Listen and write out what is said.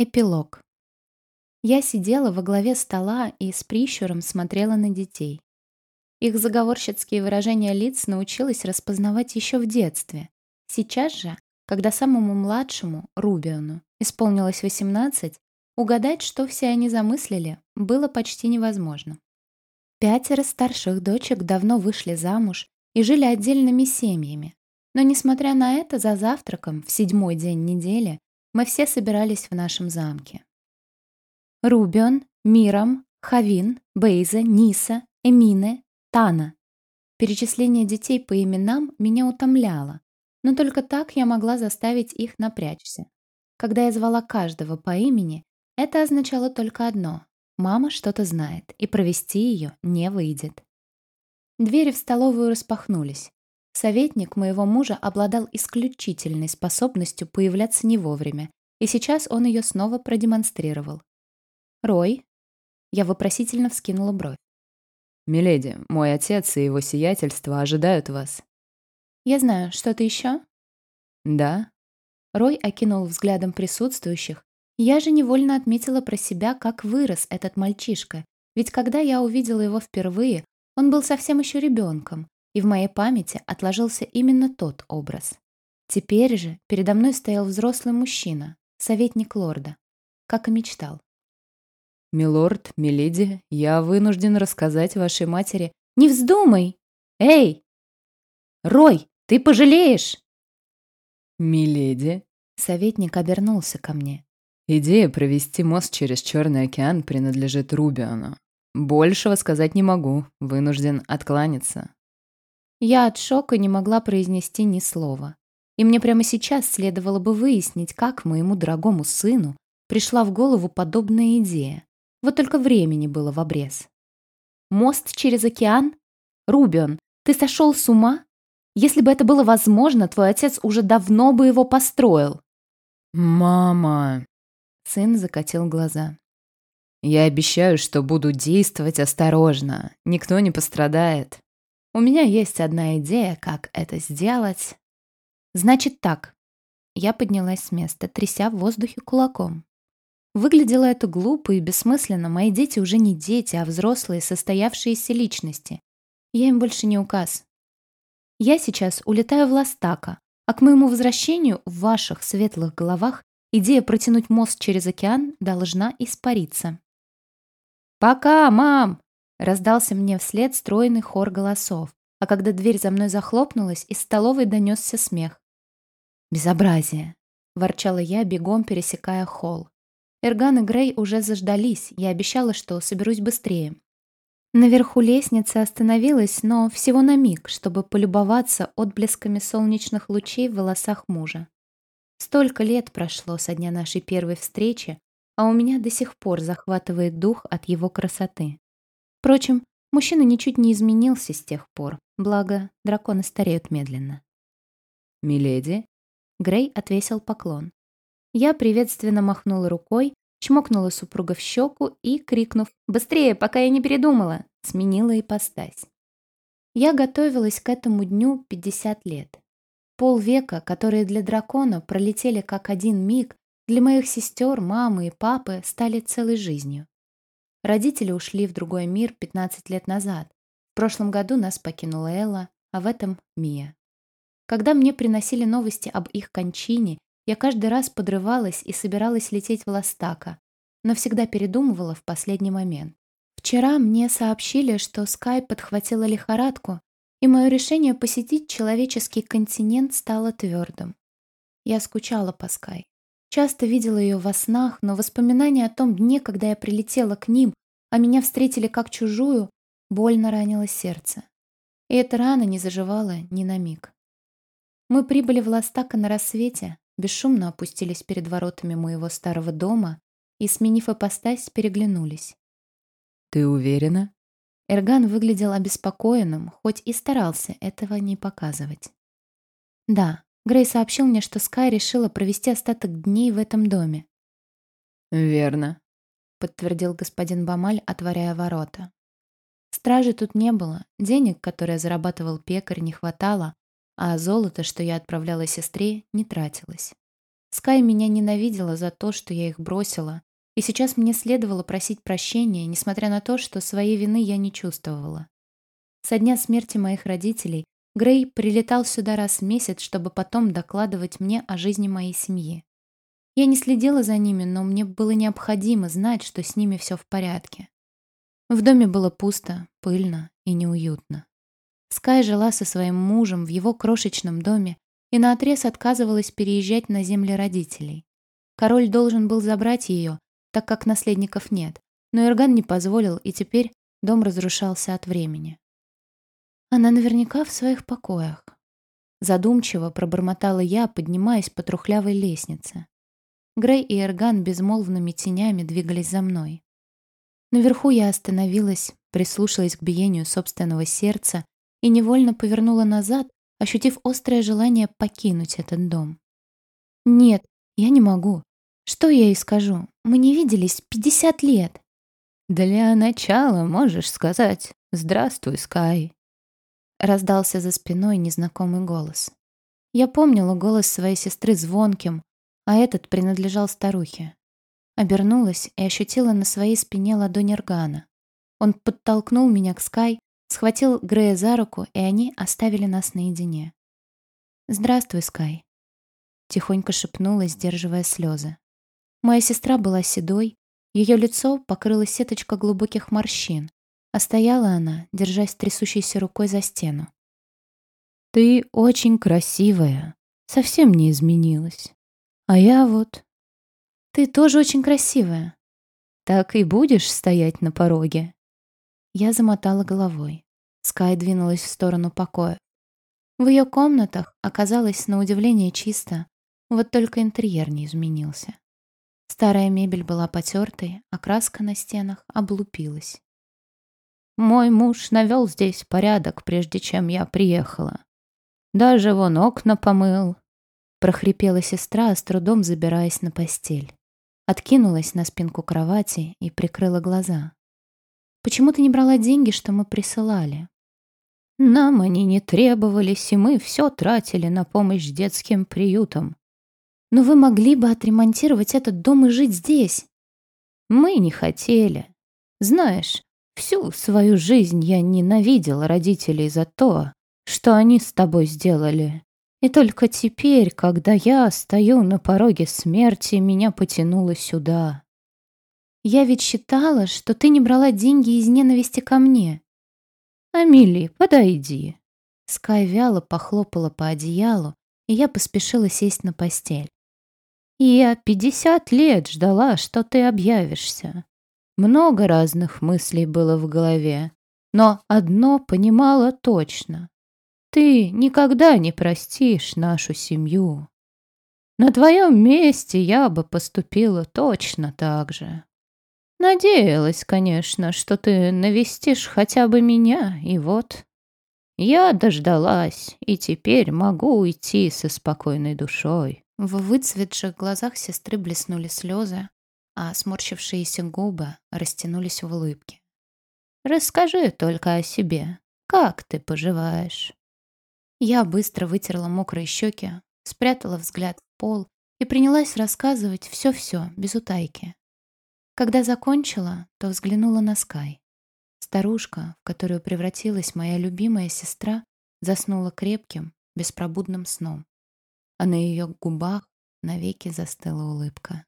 Эпилог. Я сидела во главе стола и с прищуром смотрела на детей. Их заговорщицкие выражения лиц научилась распознавать еще в детстве. Сейчас же, когда самому младшему, Рубиону, исполнилось 18, угадать, что все они замыслили, было почти невозможно. Пятеро старших дочек давно вышли замуж и жили отдельными семьями. Но, несмотря на это, за завтраком в седьмой день недели мы все собирались в нашем замке. Рубион, Мирам, Хавин, Бейза, Ниса, Эмине, Тана. Перечисление детей по именам меня утомляло, но только так я могла заставить их напрячься. Когда я звала каждого по имени, это означало только одно — мама что-то знает, и провести ее не выйдет. Двери в столовую распахнулись. Советник моего мужа обладал исключительной способностью появляться не вовремя, и сейчас он ее снова продемонстрировал. «Рой?» Я вопросительно вскинула бровь. «Миледи, мой отец и его сиятельство ожидают вас». «Я знаю, что-то еще?» «Да». Рой окинул взглядом присутствующих. Я же невольно отметила про себя, как вырос этот мальчишка. Ведь когда я увидела его впервые, он был совсем еще ребенком, и в моей памяти отложился именно тот образ. Теперь же передо мной стоял взрослый мужчина, советник лорда, как и мечтал. «Милорд, миледи, я вынужден рассказать вашей матери...» «Не вздумай! Эй! Рой, ты пожалеешь!» «Миледи...» Советник обернулся ко мне. «Идея провести мост через Черный океан принадлежит Рубиону. Большего сказать не могу, вынужден откланяться». Я от шока не могла произнести ни слова. И мне прямо сейчас следовало бы выяснить, как моему дорогому сыну пришла в голову подобная идея. Вот только времени было в обрез. Мост через океан? Рубион, ты сошел с ума? Если бы это было возможно, твой отец уже давно бы его построил. «Мама!» Сын закатил глаза. «Я обещаю, что буду действовать осторожно. Никто не пострадает. У меня есть одна идея, как это сделать». «Значит так». Я поднялась с места, тряся в воздухе кулаком. Выглядело это глупо и бессмысленно. Мои дети уже не дети, а взрослые, состоявшиеся личности. Я им больше не указ. Я сейчас улетаю в Ластака, а к моему возвращению в ваших светлых головах идея протянуть мост через океан должна испариться. «Пока, мам!» — раздался мне вслед стройный хор голосов, а когда дверь за мной захлопнулась, из столовой донесся смех. «Безобразие!» — ворчала я, бегом пересекая холл. Эрган и Грей уже заждались, я обещала, что соберусь быстрее. Наверху лестницы остановилась, но всего на миг, чтобы полюбоваться отблесками солнечных лучей в волосах мужа. Столько лет прошло со дня нашей первой встречи, а у меня до сих пор захватывает дух от его красоты. Впрочем, мужчина ничуть не изменился с тех пор, благо драконы стареют медленно. «Миледи?» Грей отвесил поклон. Я приветственно махнула рукой, чмокнула супруга в щеку и, крикнув «Быстрее, пока я не передумала!», сменила ипостась. Я готовилась к этому дню 50 лет. Полвека, которые для дракона пролетели как один миг, для моих сестер, мамы и папы стали целой жизнью. Родители ушли в другой мир 15 лет назад. В прошлом году нас покинула Элла, а в этом — Мия. Когда мне приносили новости об их кончине, я каждый раз подрывалась и собиралась лететь в Ластака, но всегда передумывала в последний момент. Вчера мне сообщили, что Скай подхватила лихорадку, и мое решение посетить человеческий континент стало твердым. Я скучала по Скай. Часто видела ее во снах, но воспоминания о том дне, когда я прилетела к ним, а меня встретили как чужую, больно ранило сердце. И эта рана не заживала ни на миг. Мы прибыли в Ластака на рассвете, бесшумно опустились перед воротами моего старого дома и, сменив ипостась, переглянулись. «Ты уверена?» Эрган выглядел обеспокоенным, хоть и старался этого не показывать. «Да, Грей сообщил мне, что Скай решила провести остаток дней в этом доме». «Верно», — подтвердил господин Бамаль, отворяя ворота. Стражи тут не было, денег, которые зарабатывал пекарь, не хватало, а золото, что я отправляла сестре, не тратилось. Скай меня ненавидела за то, что я их бросила, и сейчас мне следовало просить прощения, несмотря на то, что своей вины я не чувствовала. Со дня смерти моих родителей Грей прилетал сюда раз в месяц, чтобы потом докладывать мне о жизни моей семьи. Я не следила за ними, но мне было необходимо знать, что с ними все в порядке. В доме было пусто, пыльно и неуютно. Скай жила со своим мужем в его крошечном доме и наотрез отказывалась переезжать на земли родителей. Король должен был забрать ее, так как наследников нет, но Ирган не позволил, и теперь дом разрушался от времени. Она наверняка в своих покоях. Задумчиво пробормотала я, поднимаясь по трухлявой лестнице. Грей и Эрган безмолвными тенями двигались за мной. Наверху я остановилась, прислушалась к биению собственного сердца и невольно повернула назад, ощутив острое желание покинуть этот дом. «Нет, я не могу. Что я ей скажу? Мы не виделись 50 лет». «Для начала можешь сказать «Здравствуй, Скай». Раздался за спиной незнакомый голос. Я помнила голос своей сестры звонким, а этот принадлежал старухе. Обернулась и ощутила на своей спине ладонь Эргана. Он подтолкнул меня к Скай, схватил Грея за руку, и они оставили нас наедине. «Здравствуй, Скай», — тихонько шепнула, сдерживая слезы. Моя сестра была седой, ее лицо покрыла сеточка глубоких морщин, а стояла она, держась трясущейся рукой за стену. «Ты очень красивая, совсем не изменилась. А я вот...» «Ты тоже очень красивая». «Так и будешь стоять на пороге?» Я замотала головой. Скай двинулась в сторону покоя. В ее комнатах оказалось на удивление чисто, вот только интерьер не изменился. Старая мебель была потертой, а краска на стенах облупилась. Мой муж навел здесь порядок, прежде чем я приехала. Даже вон окна помыл. Прохрипела сестра, с трудом забираясь на постель. Откинулась на спинку кровати и прикрыла глаза. «Почему ты не брала деньги, что мы присылали?» «Нам они не требовались, и мы все тратили на помощь детским приютам». «Но вы могли бы отремонтировать этот дом и жить здесь». «Мы не хотели. Знаешь, Всю свою жизнь я ненавидел родителей за то, что они с тобой сделали. И только теперь, когда я стою на пороге смерти, меня потянуло сюда. Я ведь считала, что ты не брала деньги из ненависти ко мне. Амили, подойди. Скай вяло похлопала по одеялу, и я поспешила сесть на постель. Я пятьдесят лет ждала, что ты объявишься. Много разных мыслей было в голове, но одно понимала точно. Ты никогда не простишь нашу семью. На твоем месте я бы поступила точно так же. Надеялась, конечно, что ты навестишь хотя бы меня, и вот. Я дождалась, и теперь могу уйти со спокойной душой. В выцветших глазах сестры блеснули слезы, а сморщившиеся губы растянулись в улыбке. «Расскажи только о себе. Как ты поживаешь?» Я быстро вытерла мокрые щеки, спрятала взгляд в пол и принялась рассказывать все-все, без утайки. Когда закончила, то взглянула на Скай. Старушка, в которую превратилась моя любимая сестра, заснула крепким, беспробудным сном, а на ее губах навеки застыла улыбка.